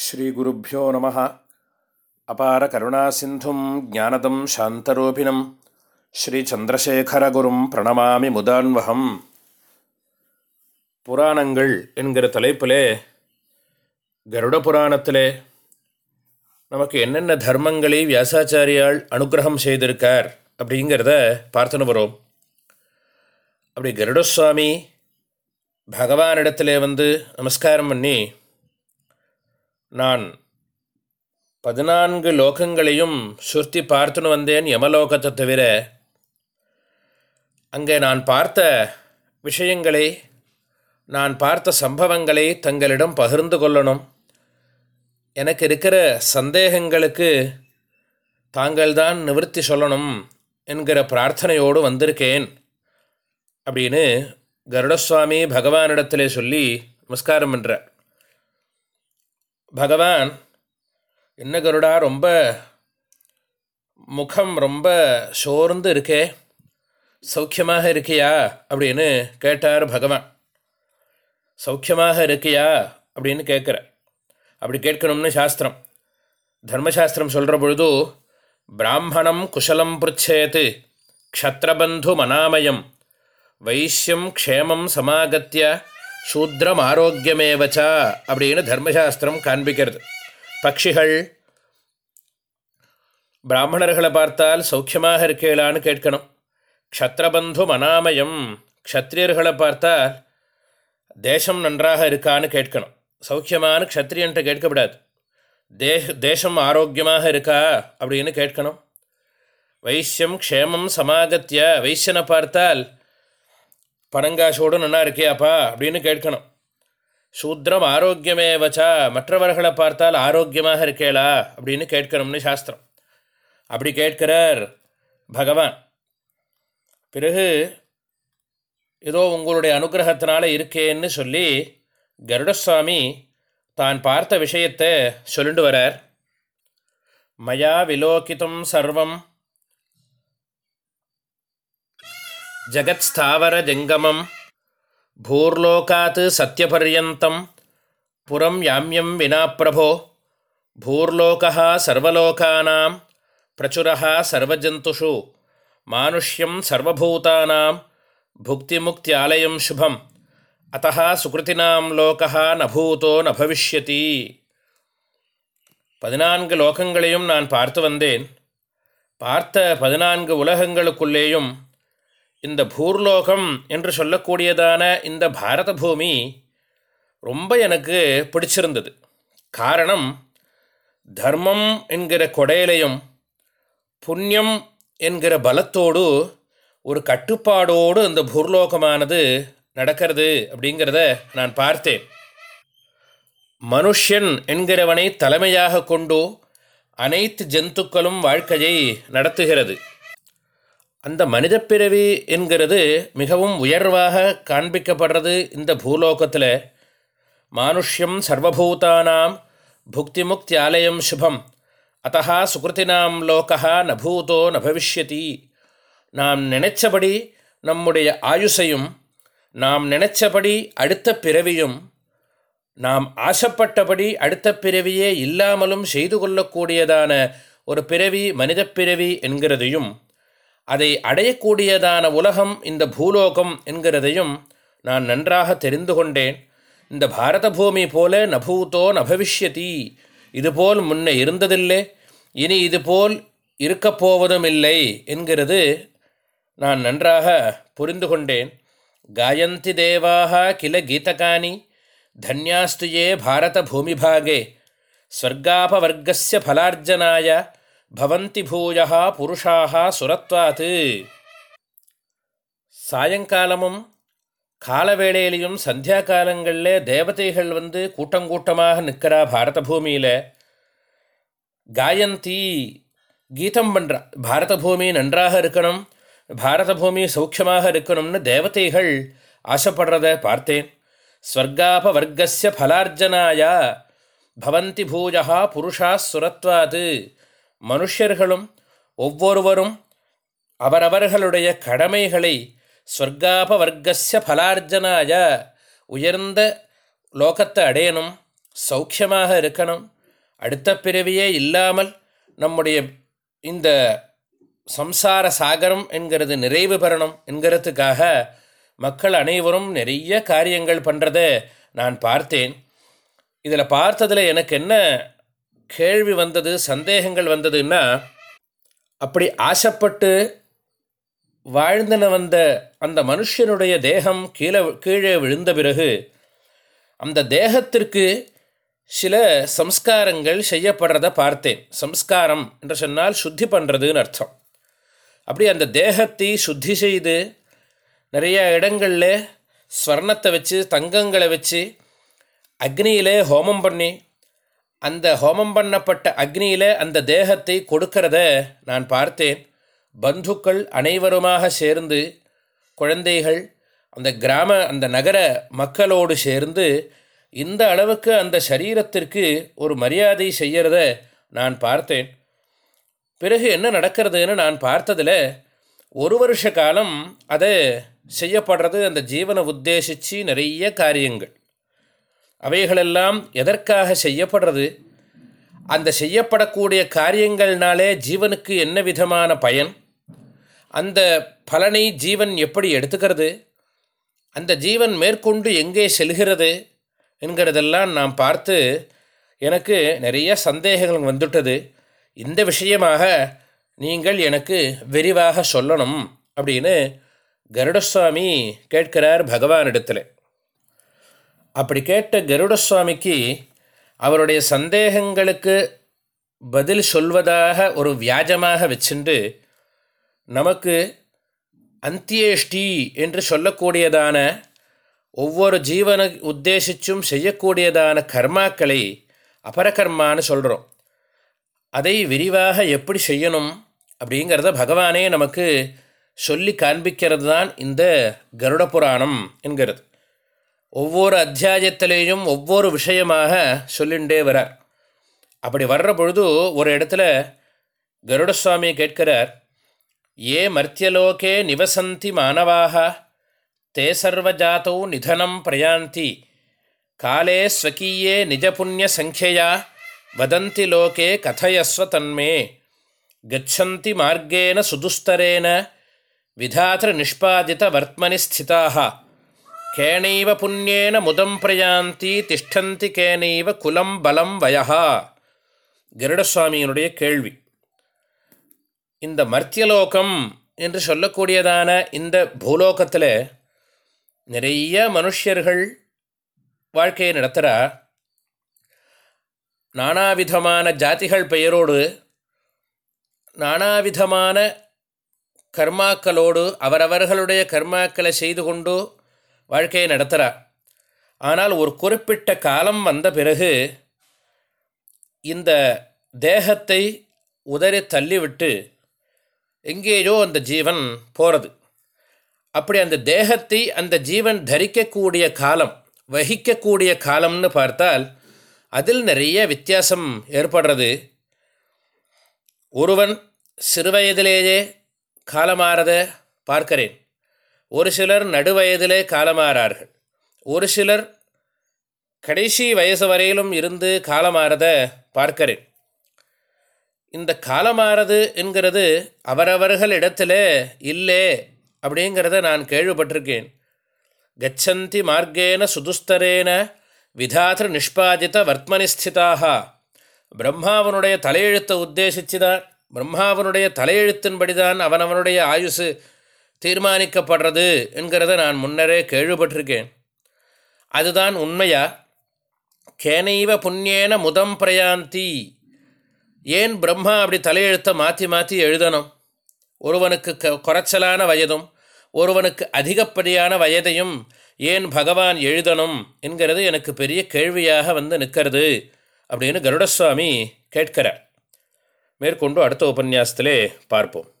ஸ்ரீகுருப்போ நம. அபார கருணாசிந்தும் ஜானதம் சாந்தரூபிணம். ஸ்ரீச்சந்திரசேகரகுரும் பிரணமாமி முதான்வகம். புராணங்கள் என்கிற தலைப்பிலே கருட புராணத்திலே நமக்கு என்னென்ன தர்மங்களை வியாசாச்சாரியால் அனுகிரகம் செய்திருக்கார் அப்படிங்கிறத பார்த்துன்னு வரோம். அப்படி கருடசுவாமி பகவானிடத்திலே வந்து நமஸ்காரம் பண்ணி நான் பதினான்கு லோகங்களையும் சுருத்தி பார்த்துன்னு வந்தேன் யமலோகத்தை தவிர அங்கே நான் பார்த்த விஷயங்களை நான் பார்த்த சம்பவங்களை தங்களிடம் பகிர்ந்து கொள்ளணும். எனக்கு இருக்கிற சந்தேகங்களுக்கு தாங்கள்தான் நிவர்த்தி சொல்லணும் என்கிற பிரார்த்தனையோடு வந்திருக்கேன் அப்படின்னு கருடசுவாமி பகவானிடத்திலே சொல்லி நமஸ்காரம் பண்ணுறார் பகவான் என்ன கருடா ரொம்ப முகம் ரொம்ப சோர்ந்து இருக்கே சௌக்கியமாக இருக்கியா? அப்படின்னு கேட்டார் பகவான். சௌக்கியமாக இருக்கியா? அப்படின்னு கேட்குற அப்படி கேட்கணும்னு சாஸ்திரம். தர்மசாஸ்திரம் சொல்கிற பொழுது பிராமணம் குஷலம் பிருச்சேத்து க்ஷத்ரபந்து மனாமயம் வைஷ்யம் க்ஷேமம் சமாகத்திய சூத்ரம் ஆரோக்கியமேவச்சா அப்படின்னு தர்மசாஸ்திரம் காண்பிக்கிறது. பட்சிகள் பிராமணர்களை பார்த்தால் சௌக்கியமாக இருக்கலான்னு கேட்கணும். க்ஷத்ரபந்து மனாமயம் க்ஷத்ரியர்களை பார்த்தால் தேசம் நன்றாக இருக்கான்னு கேட்கணும். சௌக்கியமான க்ஷத்ரியன்ட்டு கேட்கக்கூடாது. தேஷ தேசம் ஆரோக்கியமாக இருக்கா அப்படின்னு கேட்கணும். வைசியம் க்ஷேமம் சமாகத்திய வைசியனை பார்த்தால் பணங்காசோடு நல்லா இருக்கியாப்பா? அப்படின்னு கேட்கணும். சூத்ரம் ஆரோக்கியமே வச்சா மற்றவர்களை பார்த்தால் ஆரோக்கியமாக இருக்கேளா? அப்படின்னு கேட்கணும்னு சாஸ்திரம். அப்படி கேட்கிறார் பகவான். பிறகு ஏதோ உங்களுடைய அனுகிரகத்தினால இருக்கேன்னு சொல்லி கருடசுவாமி தான் பார்த்த விஷயத்தை சொல்லிட்டு வரார். மயா விலோக்கித்தும் சர்வம் ஜகத்ஸ்தாவர ஜங்கமம் பூர்லோகாத் சத்யபர்யந்தம் புறம் யாமியம் வினா பிரபோ பூர்லோகா சர்வலோகானாம் பிரச்சுரா சர்வஜந்துஷு மானுஷ்யம் சர்வபூதானாம் புக்திமுக்தியாலயம் சுபம் அத்த சுகிருத்தினாம் லோகா நபூதோ நபவிஷ்யதி பதினான்கு லோகங்களையும் நான் பார்த்து வந்தேன். பார்த்த பதினான்கு உலகங்களுக்குள்ளேயும் இந்த பூர்லோகம் என்று சொல்லக்கூடியதான இந்த பாரத பூமி ரொம்ப எனக்கு பிடிச்சிருந்தது. காரணம் தர்மம் என்கிற கொடையிலையும் புண்ணியம் என்கிற பலத்தோடு ஒரு கட்டுப்பாடோடு இந்த பூர்லோகமானது நடக்கிறது அப்படிங்கிறத நான் பார்த்தேன். மனுஷன் என்கிறவனை தலைமையாக கொண்டு அனைத்து ஜந்துக்களும் வாழ்க்கையை நடத்துகிறது. அந்த மனித பிறவி என்கிறது மிகவும் உயர்வாக காண்பிக்கப்படுறது இந்த பூலோகத்தில். மானுஷ்யம் சர்வபூதானாம் புக்தி முக்தி ஆலயம் சுபம் அத்தா சுகிருத்தினாம் லோகா நபூதோ நபவிஷ்யதி நாம் நினைச்சபடி நம்முடைய ஆயுசையும் நாம் நினைச்சபடி அடுத்த பிறவியும் நாம் ஆசைப்பட்டபடி அடுத்த பிறவியே இல்லாமலும் செய்து கொள்ளக்கூடியதான ஒரு பிறவி மனித பிறவி என்கிறதையும் அதை அடையக்கூடியதான உலகம் இந்த பூலோகம் என்கிறதையும் நான் நன்றாக தெரிந்து கொண்டேன். இந்த பாரத பூமி போல நபூதோ நபவிஷ்யதி. இதுபோல் முன்னே இருந்ததில்லை இனி இதுபோல் இருக்கப்போவதும் இல்லை என்கிறது நான் நன்றாக புரிந்து கொண்டேன். காயந்தி தேவாக கில கீதகானி தன்யாஸ்து ஏ பாரத பூமிபாகே ஸ்வர்காபவர்கஸ்ய ஃபலார்ஜனாய பவந்தி பூயா புருஷாக சுரத்வாத்து சாயங்காலமும் காலவேளையிலையும் சந்தியா காலங்களில் தேவதைகள் வந்து கூட்டம் கூட்டமாக நிற்கிறா பாரத பூமியில் காயந்தி கீதம் பண்ணுறா பாரத பூமி நன்றாக இருக்கணும் பாரத பூமி சௌக்கியமாக இருக்கணும்னு தேவதைகள் ஆசைப்படுறத பார்த்தேன். ஸ்வர்காபவர்கஸ்ய ஃபலார்ஜனாயா பவந்தி பூஜா புருஷா சுரத்வாது. மனுஷர்களும் ஒவ்வொருவரும் அவரவர்களுடைய கடமைகளை ஸ்வர்காபவர்க்கஸ்ய பலார்ஜனாய உயர்ந்த லோகத்தை அடையணும் சௌக்கியமாக இருக்கணும். அடுத்த பிறவியே இல்லாமல் நம்முடைய இந்த சம்சார சாகரம் என்கிறது நிறைவு பெறணும் என்கிறதுக்காக மக்கள் அனைவரும் நிறைய காரியங்கள் பண்ணுறதை நான் பார்த்தேன். இதில் பார்த்ததில் எனக்கு என்ன கேள்வி வந்தது சந்தேகங்கள் வந்ததுன்னா அப்படி ஆசைப்பட்டு வாழ்ந்தன வந்த அந்த மனுஷனுடைய தேகம் கீழே கீழே விழுந்த பிறகு அந்த தேகத்திற்கு சில சம்ஸ்காரங்கள் செய்யப்படுறத பார்த்தேன். சம்ஸ்காரம் என்று சொன்னால் சுத்தி பண்ணுறதுன்னு அர்த்தம். அப்படி அந்த தேகத்தை சுத்தி செய்து நிறைய இடங்களில் ஸ்வர்ணத்தை வச்சு தங்கங்களை வச்சு அக்னியிலே ஹோமம் பண்ணி அந்த ஹோமம் பண்ணப்பட்ட அக்னியில் அந்த தேகத்தை கொடுக்கிறத நான் பார்த்தேன். பந்துக்கள் அனைவருமாக சேர்ந்து குழந்தைகள் அந்த கிராம அந்த நகர மக்களோடு சேர்ந்து இந்த அளவுக்கு அந்த சரீரத்திற்கு ஒரு மரியாதை செய்கிறத நான் பார்த்தேன். பிறகு என்ன நடக்கிறதுன்னு நான் பார்த்ததில் ஒரு வருஷ காலம் அதை செய்யப்படுறது அந்த ஜீவனை உத்தேசித்து நிறைய காரியங்கள். அவைகளெல்லாம் எதற்காக செய்யப்படுறது? அந்த செய்யப்படக்கூடிய காரியங்கள்னாலே ஜீவனுக்கு என்ன விதமான பயன்? அந்த பலனை ஜீவன் எப்படி எடுத்துக்கிறது? அந்த ஜீவன் மேற்கொண்டு எங்கே செல்கிறது? என்கிறதெல்லாம் நாம் பார்த்து எனக்கு நிறைய சந்தேகங்கள் வந்துட்டது. இந்த விஷயமாக நீங்கள் எனக்கு விரிவாக சொல்லணும் அப்படின்னு கருடசுவாமி கேட்கிறார் பகவானிடத்தில். அப்படி கேட்ட கருடசுவாமிக்கு அவருடைய சந்தேகங்களுக்கு பதில் சொல்வதாக ஒரு வியாஜமாக வச்சுண்டு நமக்கு அந்தியேஷ்டி என்று சொல்லக்கூடியதான ஒவ்வொரு ஜீவனை உத்தேசிச்சும் செய்யக்கூடியதான கர்மாக்களை அபரகர்மான்னு சொல்கிறோம் அதை விரிவாக எப்படி செய்யணும் அப்படிங்கிறத பகவானே நமக்கு சொல்லி காண்பிக்கிறது தான் இந்த கருட புராணம் என்கிறது. ஒவ்வொரு அத்தியாயத்திலேயும் ஒவ்வொரு விஷயமாக சொல்லிண்டே வரார். அப்படி வர்ற பொழுது ஒரு இடத்துல கருடசுவாமி கேட்கிறார் ஏ மர்த்தியலோகே நிவசந்தி மாணவாக? தே சர்வஜாத்தோ நிதனம் பிரயாந்தி. காலே ஸ்வகீயே நிஜபுண்ணிய சங்கியா? வதந்தி லோகே கதயஸ்வ தன்மே கச்சந்தி மார்க்கேன சுதுஸ்தரேன விதாத்திர நிஷ்பாதித வர்த்மனி ஸ்திதாக கேனைவ புண்ணியேன முதம் பிரயாந்தி திஷ்டந்தி கேனைவ குலம் பலம் வயஹா. கருடசுவாமியினுடைய கேள்வி. இந்த மர்த்தியலோகம் என்று சொல்லக்கூடியதான இந்த பூலோகத்தில் நிறைய மனுஷர்கள் வாழ்க்கையை நடத்துகிறா நானாவிதமான ஜாதிகள் பெயரோடு நானாவிதமான கர்மாக்களோடு அவரவர்களுடைய கர்மாக்களை செய்து கொண்டு வாழ்க்கையை நடத்துகிறா ஆனால் ஒரு குறிப்பிட்ட காலம் வந்த பிறகு இந்த தேகத்தை உதறி தள்ளிவிட்டு எங்கேயோ அந்த ஜீவன் போகிறது அப்படி அந்த தேகத்தை அந்த ஜீவன் தரிக்கக்கூடிய காலம் வகிக்கக்கூடிய காலம்னு பார்த்தால் அதில் நிறைய வித்தியாசம் ஏற்படுறது. ஒருவன் சிறுவயதிலேயே காலமாறத பார்க்கிறேன். ஒரு சிலர் நடுவயதிலே காலமாறார்கள். ஒரு சிலர் கடைசி வயசு வரையிலும் இருந்து காலமாறத பார்க்கிறேன். இந்த காலமாறது என்கிறது அவரவர்கள் இடத்துல இல்லை அப்படிங்கிறத நான் கேள்விப்பட்டிருக்கேன். கச்சந்தி மார்க்கேன சுதுஸ்தரேன விதாத்திர நிஷ்பாதித்த வர்த்மனிஸ்திதாக பிரம்மாவனுடைய தலையெழுத்தை உத்தேசிச்சுதான். பிரம்மாவனுடைய தலையெழுத்தின்படிதான் அவனவனுடைய ஆயுசு தீர்மானிக்கப்படுறது என்கிறத நான் முன்னரே கேள்விப்பட்டிருக்கேன். அதுதான் உண்மையா? கேனைவ புண்ணியேன முதம் பிரயாந்தி. ஏன் பிரம்மா அப்படி தலையெழுத்தை மாற்றி மாற்றி எழுதணும்? ஒருவனுக்கு க குறைச்சலான வயதும் ஒருவனுக்கு அதிகப்படியான வயதையும் ஏன் பகவான் எழுதணும் என்கிறது எனக்கு பெரிய கேள்வியாக வந்து நிற்கிறது அப்படின்னு கருடசுவாமி கேட்கிறார். மேற்கொண்டு அடுத்த உபன்யாசத்திலே பார்ப்போம்.